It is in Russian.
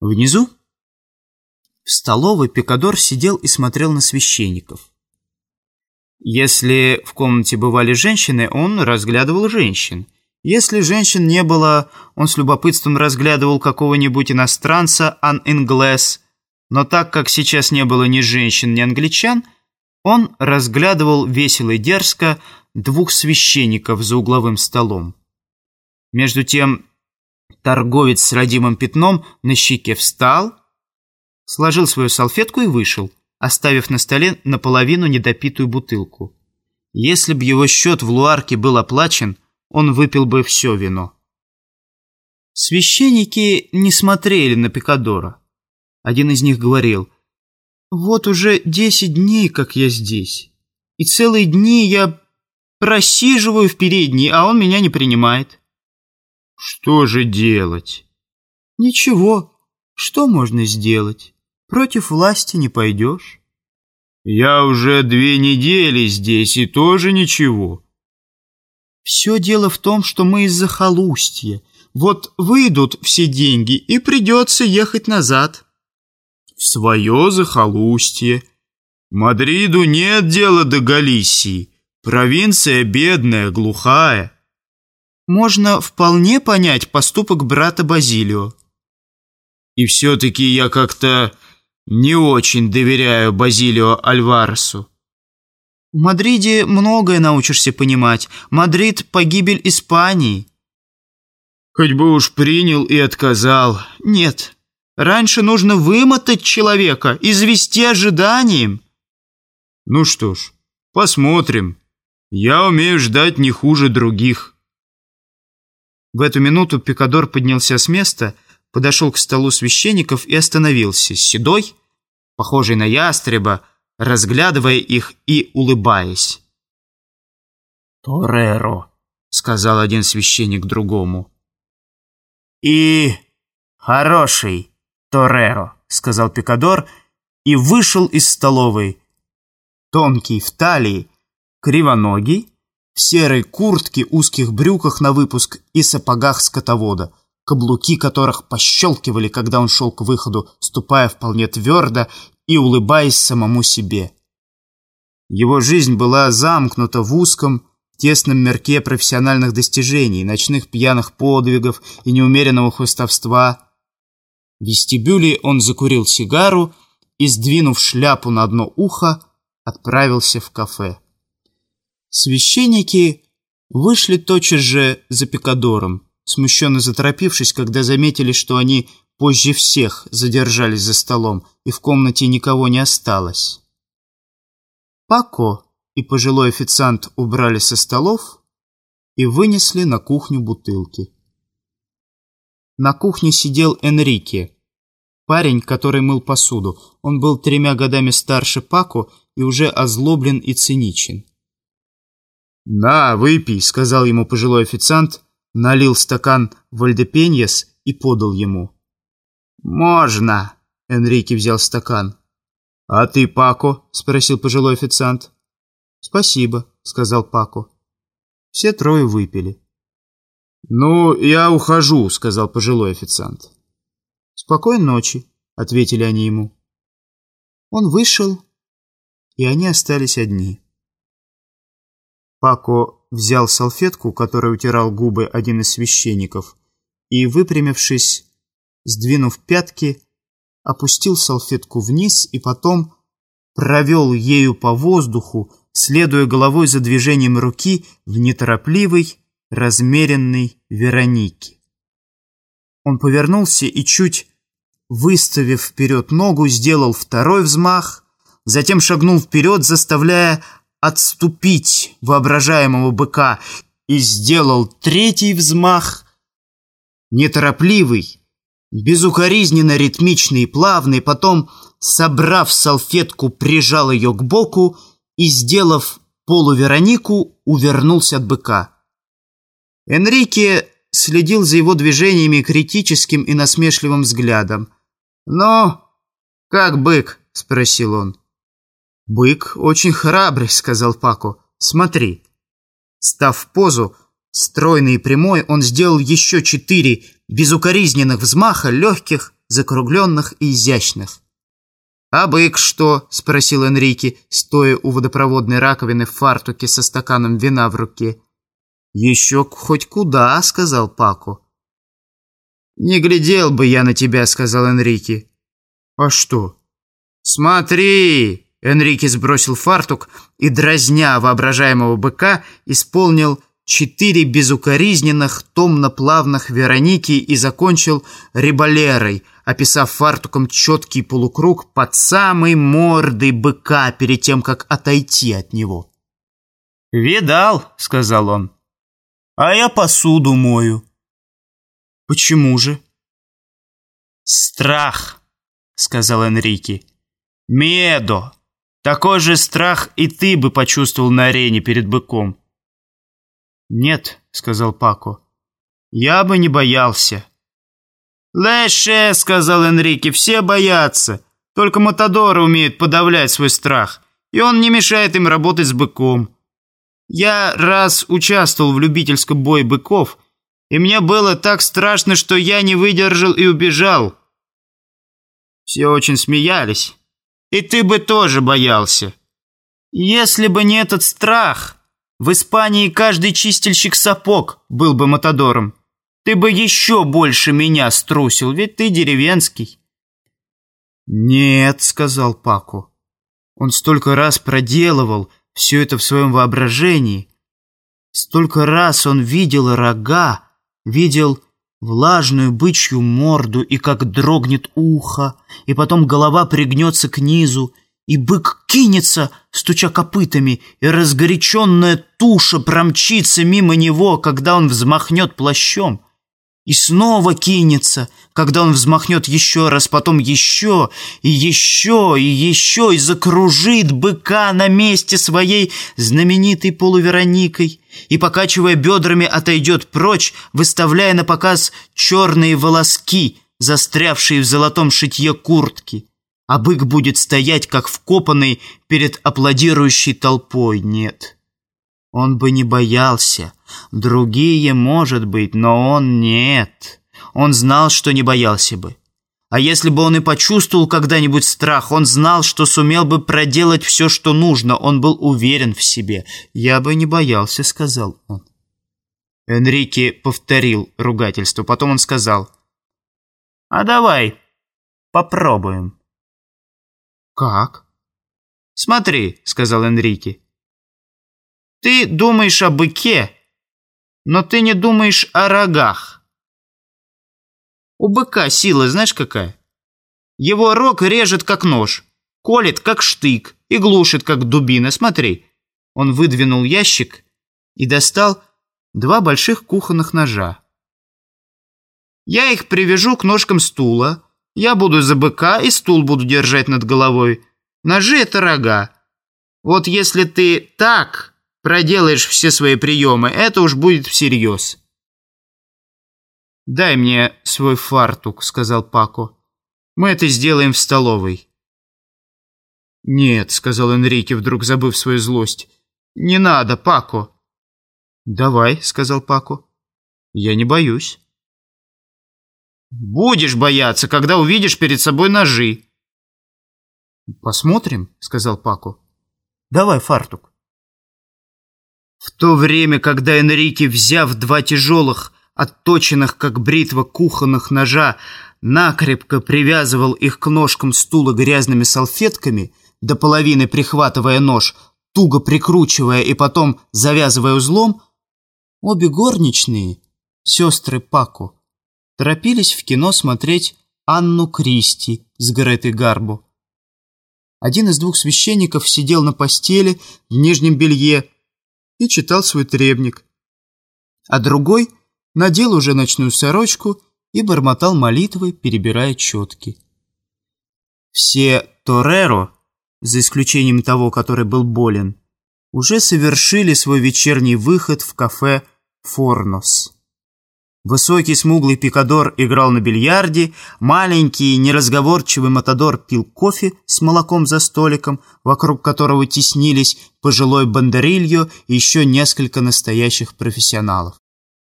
Внизу, в столовой, Пикадор сидел и смотрел на священников. Если в комнате бывали женщины, он разглядывал женщин. Если женщин не было, он с любопытством разглядывал какого-нибудь иностранца ан-инглес, но так как сейчас не было ни женщин, ни англичан, он разглядывал весело и дерзко двух священников за угловым столом. Между тем торговец с родимым пятном на щеке встал, сложил свою салфетку и вышел, оставив на столе наполовину недопитую бутылку. Если б его счет в луарке был оплачен, он выпил бы все вино. Священники не смотрели на Пикадора. Один из них говорил, «Вот уже десять дней, как я здесь, и целые дни я просиживаю в передней, а он меня не принимает». «Что же делать?» «Ничего. Что можно сделать? Против власти не пойдешь». «Я уже две недели здесь, и тоже ничего». «Все дело в том, что мы из-за захолустья. Вот выйдут все деньги, и придется ехать назад». «В свое захолустье. Мадриду нет дела до Галисии. Провинция бедная, глухая» можно вполне понять поступок брата Базилио. И все-таки я как-то не очень доверяю Базилио Альваресу. В Мадриде многое научишься понимать. Мадрид – погибель Испании. Хоть бы уж принял и отказал. Нет, раньше нужно вымотать человека, извести ожиданием. Ну что ж, посмотрим. Я умею ждать не хуже других. В эту минуту Пикадор поднялся с места, подошел к столу священников и остановился, седой, похожий на ястреба, разглядывая их и улыбаясь. «Тореро», — сказал один священник другому. «И хороший Тореро», — сказал Пикадор и вышел из столовой. Тонкий в талии, кривоногий, в серой куртке, узких брюках на выпуск и сапогах скотовода, каблуки которых пощелкивали, когда он шел к выходу, ступая вполне твердо и улыбаясь самому себе. Его жизнь была замкнута в узком, тесном мерке профессиональных достижений, ночных пьяных подвигов и неумеренного хвостовства. В вестибюле он закурил сигару и, сдвинув шляпу на одно ухо, отправился в кафе. Священники вышли тотчас же за Пикадором, смущенно заторопившись, когда заметили, что они позже всех задержались за столом, и в комнате никого не осталось. Пако и пожилой официант убрали со столов и вынесли на кухню бутылки. На кухне сидел Энрике, парень, который мыл посуду. Он был тремя годами старше Пако и уже озлоблен и циничен. «На, выпей», — сказал ему пожилой официант, налил стакан вальдепеньес и подал ему. «Можно», — Энрике взял стакан. «А ты, Пако?» — спросил пожилой официант. «Спасибо», — сказал Пако. Все трое выпили. «Ну, я ухожу», — сказал пожилой официант. «Спокойной ночи», — ответили они ему. Он вышел, и они остались одни. Пако взял салфетку, которой утирал губы один из священников, и, выпрямившись, сдвинув пятки, опустил салфетку вниз и потом провел ею по воздуху, следуя головой за движением руки в неторопливой, размеренной Веронике. Он повернулся и, чуть выставив вперед ногу, сделал второй взмах, затем шагнул вперед, заставляя отступить воображаемого быка и сделал третий взмах, неторопливый, безукоризненно ритмичный и плавный, потом, собрав салфетку, прижал ее к боку и, сделав полуверонику, увернулся от быка. Энрике следил за его движениями критическим и насмешливым взглядом. «Ну, как бык?» — спросил он. «Бык очень храбрый», — сказал Пако. «Смотри». Став в позу, стройный и прямой, он сделал еще четыре безукоризненных взмаха, легких закругленных и изящных. «А бык что?» — спросил Энрике, стоя у водопроводной раковины в фартуке со стаканом вина в руке. «Еще хоть куда», — сказал Пако. «Не глядел бы я на тебя», — сказал Энрике. «А что?» «Смотри!» — Энрике сбросил фартук и, дразня воображаемого быка, исполнил четыре безукоризненных томно-плавных Вероники и закончил рибалерой, описав фартуком четкий полукруг под самой мордой быка перед тем, как отойти от него. «Видал», — сказал он, — «а я посуду мою». «Почему же?» «Страх», — сказал Энрике. «Медо! Такой же страх и ты бы почувствовал на арене перед быком». «Нет», — сказал Пако, — «я бы не боялся». «Лэше», — сказал Энрике, — «все боятся. Только Матадоры умеют подавлять свой страх, и он не мешает им работать с быком. Я раз участвовал в любительском бое быков, и мне было так страшно, что я не выдержал и убежал. Все очень смеялись. И ты бы тоже боялся. Если бы не этот страх, в Испании каждый чистильщик сапог был бы Матадором. Ты бы еще больше меня струсил, ведь ты деревенский». «Нет», — сказал Паку. Он столько раз проделывал все это в своем воображении. Столько раз он видел рога, видел влажную бычью морду и как дрогнет ухо, и потом голова пригнется к низу, и бык кинется, стуча копытами, и разгоряченная туша промчится мимо него, когда он взмахнет плащом. И снова кинется, когда он взмахнет еще раз, потом еще, и еще, и еще, и закружит быка на месте своей знаменитой полувероникой, и, покачивая бедрами, отойдет прочь, выставляя на показ черные волоски, застрявшие в золотом шитье куртки а бык будет стоять, как вкопанный, перед аплодирующей толпой. Нет, он бы не боялся. Другие, может быть, но он нет. Он знал, что не боялся бы. А если бы он и почувствовал когда-нибудь страх, он знал, что сумел бы проделать все, что нужно. Он был уверен в себе. «Я бы не боялся», — сказал он. Энрике повторил ругательство. Потом он сказал, «А давай попробуем». «Как?» «Смотри», — сказал Энрике. «Ты думаешь о быке, но ты не думаешь о рогах. У быка сила знаешь какая? Его рог режет как нож, колет как штык и глушит как дубина. Смотри». Он выдвинул ящик и достал два больших кухонных ножа. «Я их привяжу к ножкам стула, я буду за быка и стул буду держать над головой. Ножи — это рога. Вот если ты так проделаешь все свои приемы, это уж будет всерьез. «Дай мне свой фартук», — сказал Пако. «Мы это сделаем в столовой». «Нет», — сказал Энрике, вдруг забыв свою злость. «Не надо, Пако». «Давай», — сказал Пако. «Я не боюсь». «Будешь бояться, когда увидишь перед собой ножи». «Посмотрим», — сказал Пако. «Давай фартук». В то время, когда Энрике, взяв два тяжелых, отточенных, как бритва, кухонных ножа, накрепко привязывал их к ножкам стула грязными салфетками, до половины прихватывая нож, туго прикручивая и потом завязывая узлом, обе горничные, сестры Пако, торопились в кино смотреть Анну Кристи с Гретой Гарбо. Один из двух священников сидел на постели в нижнем белье и читал свой требник, а другой надел уже ночную сорочку и бормотал молитвы, перебирая четки. Все Тореро, за исключением того, который был болен, уже совершили свой вечерний выход в кафе «Форнос». Высокий смуглый пикадор играл на бильярде, маленький неразговорчивый матадор пил кофе с молоком за столиком, вокруг которого теснились пожилой бандерильо и еще несколько настоящих профессионалов.